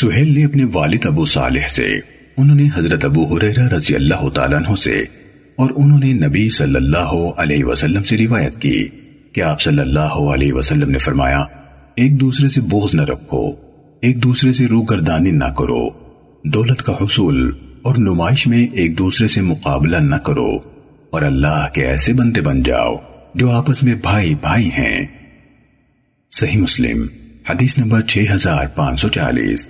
سہیل نے اپنے والد ابو صالح سے، انہوں نے حضرت ابو حریرہ رضی اللہ تعالیٰ عنہ سے، اور انہوں نے نبی صلی اللہ علیہ وسلم سے روایت کی کہ آپ صلی اللہ علیہ وسلم نے فرمایا، ایک دوسرے سے بغض نہ رکھو، ایک دوسرے سے روح گردانی نہ کرو، دولت کا حصول اور نمائش میں ایک دوسرے سے مقابلہ نہ کرو، اور اللہ کے ایسے بندے بن جاؤ جو آپس میں بھائی بھائی ہیں۔ صحیح مسلم، حدیث نمبر 6540